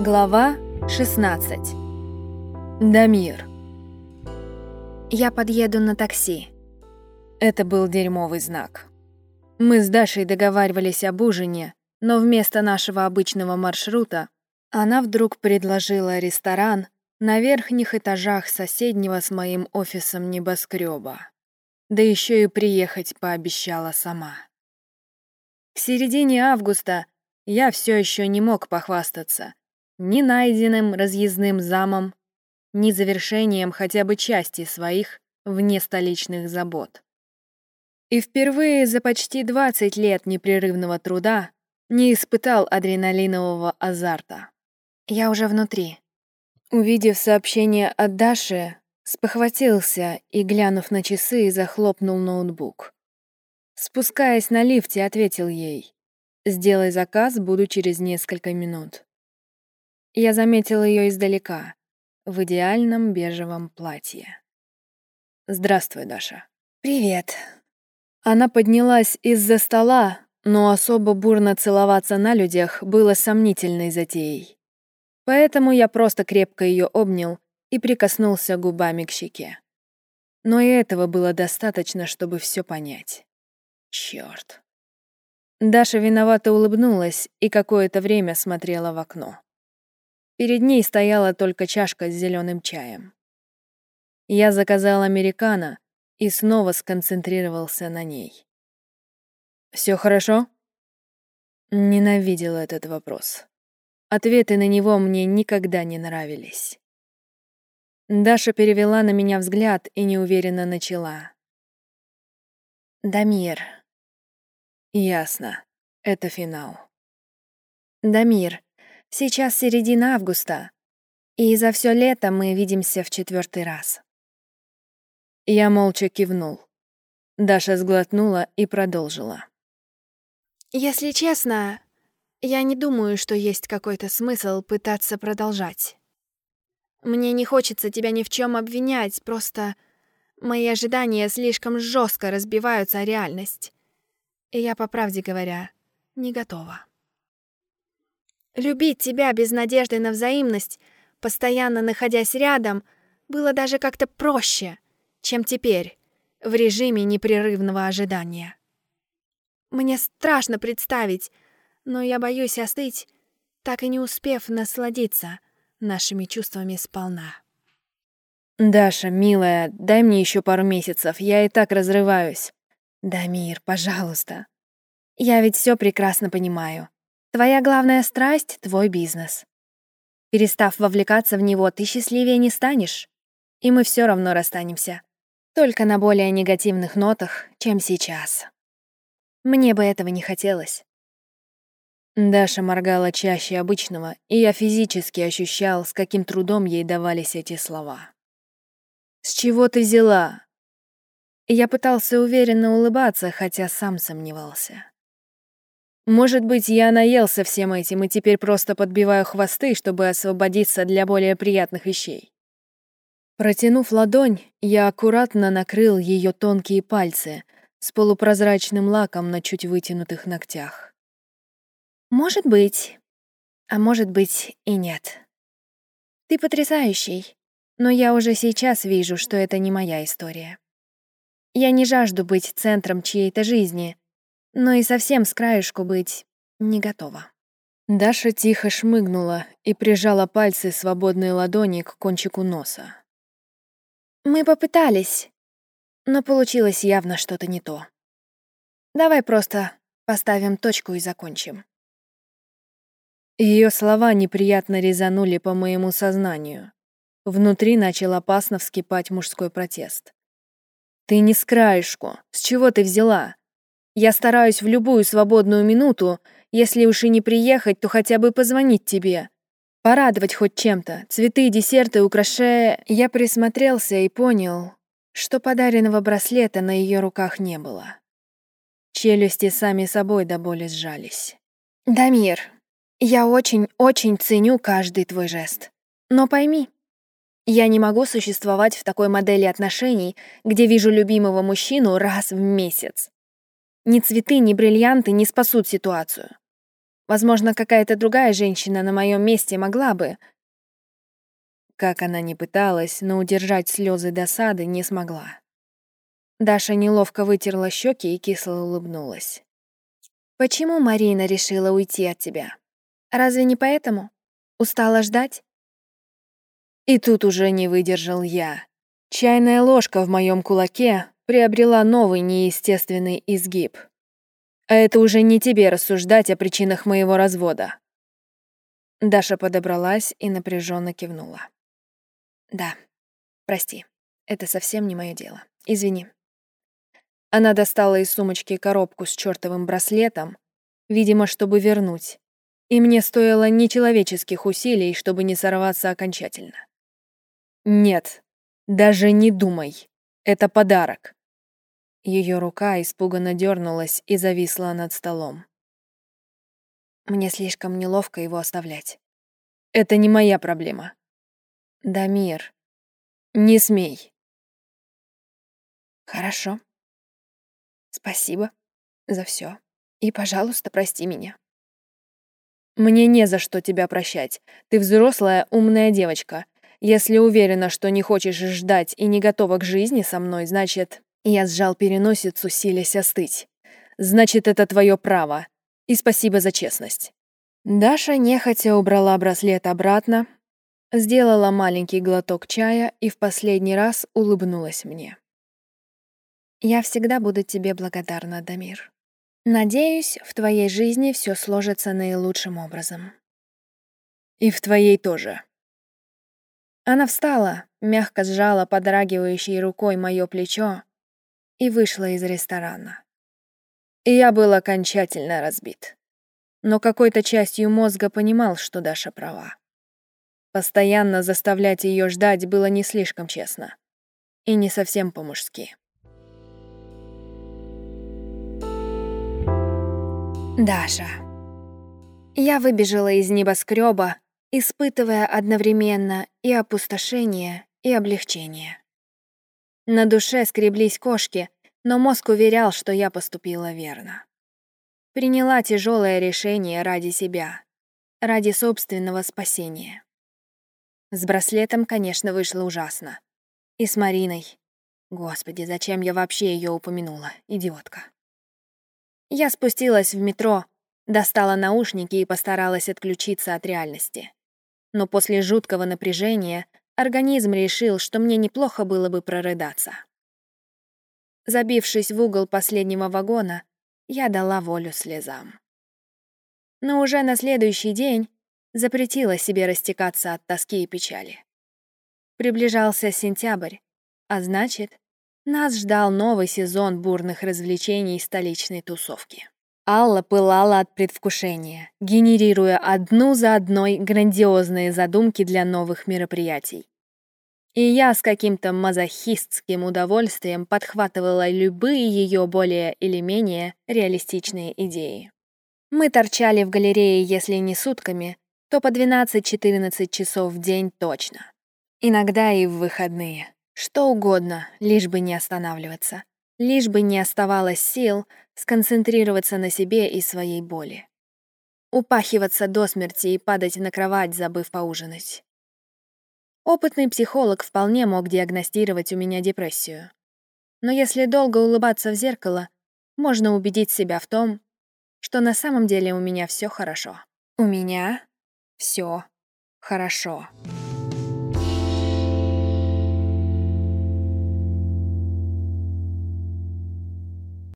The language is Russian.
Глава 16. Дамир. Я подъеду на такси. Это был дерьмовый знак. Мы с Дашей договаривались об ужине, но вместо нашего обычного маршрута она вдруг предложила ресторан на верхних этажах соседнего с моим офисом небоскреба. Да еще и приехать пообещала сама. К середине августа я все еще не мог похвастаться ни найденным разъездным замом, ни завершением хотя бы части своих внестоличных забот. И впервые за почти 20 лет непрерывного труда не испытал адреналинового азарта. Я уже внутри. Увидев сообщение от Даши, спохватился и, глянув на часы, захлопнул ноутбук. Спускаясь на лифте, ответил ей. «Сделай заказ, буду через несколько минут». Я заметила ее издалека, в идеальном бежевом платье. «Здравствуй, Даша». «Привет». Она поднялась из-за стола, но особо бурно целоваться на людях было сомнительной затеей. Поэтому я просто крепко ее обнял и прикоснулся губами к щеке. Но и этого было достаточно, чтобы все понять. Черт. Даша виновато улыбнулась и какое-то время смотрела в окно. Перед ней стояла только чашка с зеленым чаем. Я заказал американо и снова сконцентрировался на ней. Все хорошо?» Ненавидел этот вопрос. Ответы на него мне никогда не нравились. Даша перевела на меня взгляд и неуверенно начала. «Дамир». «Ясно. Это финал». «Дамир, Сейчас середина августа, и за все лето мы видимся в четвертый раз. Я молча кивнул. Даша сглотнула и продолжила. Если честно, я не думаю, что есть какой-то смысл пытаться продолжать. Мне не хочется тебя ни в чем обвинять, просто мои ожидания слишком жестко разбиваются о реальность. И я, по правде говоря, не готова. Любить тебя без надежды на взаимность, постоянно находясь рядом, было даже как-то проще, чем теперь, в режиме непрерывного ожидания. Мне страшно представить, но я боюсь остыть, так и не успев насладиться нашими чувствами сполна. «Даша, милая, дай мне еще пару месяцев, я и так разрываюсь». «Дамир, пожалуйста. Я ведь все прекрасно понимаю. Твоя главная страсть — твой бизнес. Перестав вовлекаться в него, ты счастливее не станешь. И мы все равно расстанемся. Только на более негативных нотах, чем сейчас. Мне бы этого не хотелось. Даша моргала чаще обычного, и я физически ощущал, с каким трудом ей давались эти слова. «С чего ты взяла?» Я пытался уверенно улыбаться, хотя сам сомневался. Может быть, я наелся всем этим и теперь просто подбиваю хвосты, чтобы освободиться для более приятных вещей. Протянув ладонь, я аккуратно накрыл ее тонкие пальцы с полупрозрачным лаком на чуть вытянутых ногтях. Может быть, а может быть и нет. Ты потрясающий, но я уже сейчас вижу, что это не моя история. Я не жажду быть центром чьей-то жизни — но и совсем с краешку быть не готова. Даша тихо шмыгнула и прижала пальцы свободной ладони к кончику носа. «Мы попытались, но получилось явно что-то не то. Давай просто поставим точку и закончим». Ее слова неприятно резанули по моему сознанию. Внутри начал опасно вскипать мужской протест. «Ты не с краешку. С чего ты взяла? Я стараюсь в любую свободную минуту, если уж и не приехать, то хотя бы позвонить тебе. Порадовать хоть чем-то, цветы, десерты, украшая... Я присмотрелся и понял, что подаренного браслета на ее руках не было. Челюсти сами собой до боли сжались. «Дамир, я очень-очень ценю каждый твой жест. Но пойми, я не могу существовать в такой модели отношений, где вижу любимого мужчину раз в месяц. Ни цветы, ни бриллианты не спасут ситуацию. Возможно, какая-то другая женщина на моем месте могла бы. Как она ни пыталась, но удержать слезы досады не смогла. Даша неловко вытерла щеки и кисло улыбнулась. «Почему Марина решила уйти от тебя? Разве не поэтому? Устала ждать?» И тут уже не выдержал я. Чайная ложка в моем кулаке приобрела новый неестественный изгиб. А это уже не тебе рассуждать о причинах моего развода. Даша подобралась и напряженно кивнула. Да, прости, это совсем не мое дело. Извини. Она достала из сумочки коробку с чертовым браслетом, видимо, чтобы вернуть. И мне стоило нечеловеческих усилий, чтобы не сорваться окончательно. Нет, даже не думай. Это подарок. Ее рука испуганно дернулась и зависла над столом. Мне слишком неловко его оставлять. Это не моя проблема. Дамир, не смей. Хорошо. Спасибо за все. И, пожалуйста, прости меня. Мне не за что тебя прощать. Ты взрослая, умная девочка. Если уверена, что не хочешь ждать и не готова к жизни со мной, значит... Я сжал переносицу, силясь остыть. Значит, это твое право. И спасибо за честность. Даша нехотя убрала браслет обратно, сделала маленький глоток чая и в последний раз улыбнулась мне. Я всегда буду тебе благодарна, Дамир. Надеюсь, в твоей жизни все сложится наилучшим образом. И в твоей тоже. Она встала, мягко сжала подрагивающей рукой мое плечо и вышла из ресторана. И я был окончательно разбит. Но какой-то частью мозга понимал, что Даша права. Постоянно заставлять ее ждать было не слишком честно. И не совсем по-мужски. Даша. Я выбежала из небоскреба, испытывая одновременно и опустошение, и облегчение. На душе скреблись кошки, но мозг уверял, что я поступила верно. Приняла тяжелое решение ради себя, ради собственного спасения. С браслетом, конечно, вышло ужасно. И с Мариной. Господи, зачем я вообще ее упомянула, идиотка. Я спустилась в метро, достала наушники и постаралась отключиться от реальности. Но после жуткого напряжения организм решил, что мне неплохо было бы прорыдаться. Забившись в угол последнего вагона, я дала волю слезам. Но уже на следующий день запретила себе растекаться от тоски и печали. Приближался сентябрь, а значит, нас ждал новый сезон бурных развлечений столичной тусовки. Алла пылала от предвкушения, генерируя одну за одной грандиозные задумки для новых мероприятий. И я с каким-то мазохистским удовольствием подхватывала любые ее более или менее реалистичные идеи. Мы торчали в галерее, если не сутками, то по 12-14 часов в день точно. Иногда и в выходные. Что угодно, лишь бы не останавливаться. Лишь бы не оставалось сил сконцентрироваться на себе и своей боли. Упахиваться до смерти и падать на кровать, забыв поужинать. Опытный психолог вполне мог диагностировать у меня депрессию. Но если долго улыбаться в зеркало, можно убедить себя в том, что на самом деле у меня все хорошо. У меня все хорошо.